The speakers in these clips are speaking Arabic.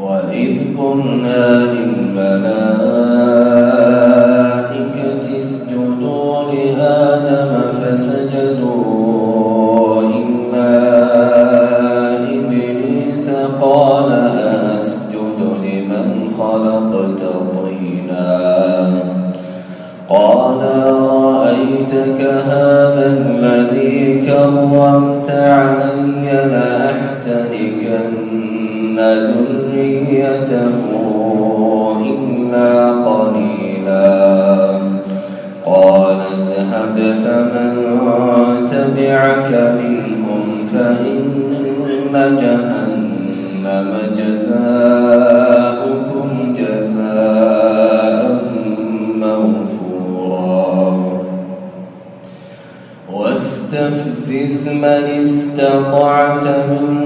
وإذ قلنا للملائكة اسجدوا لآدم فسجدوا إلا إبليس قال أسجد لمن خلقت طينا قال رأيتك هذا الذي كرمت علي لأحتركن واستفزز من استطعت منهم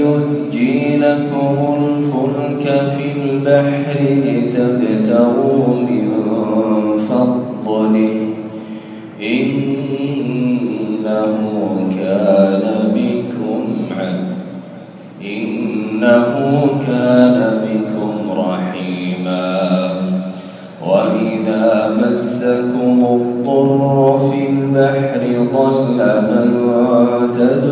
يسجي لكم الفلك في البحر لتبتغوا من فضله. إنه كان بكم إنه كان بكم رحيما. وإذا مسكم الضر في البحر ضل من تدعون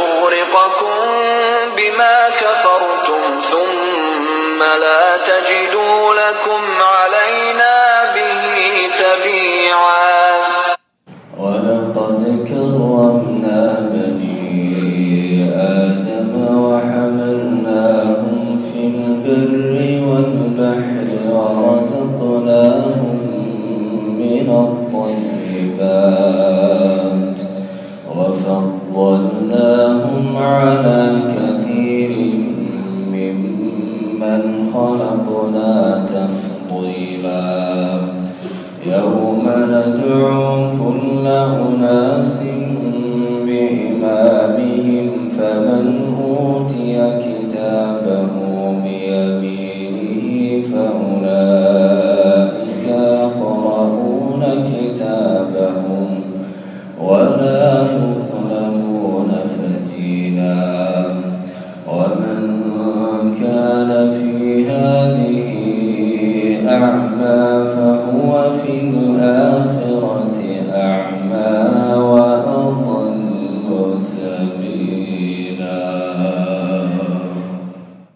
بما كفرتم ثم لا تجدوا لكم علينا به تبيعا ولقد كرمنا بني آدم وحملناهم في البر والبحر على كثير ممن خلقنا تفضيلا. يوم ندعو كل أناس بإمامهم فمن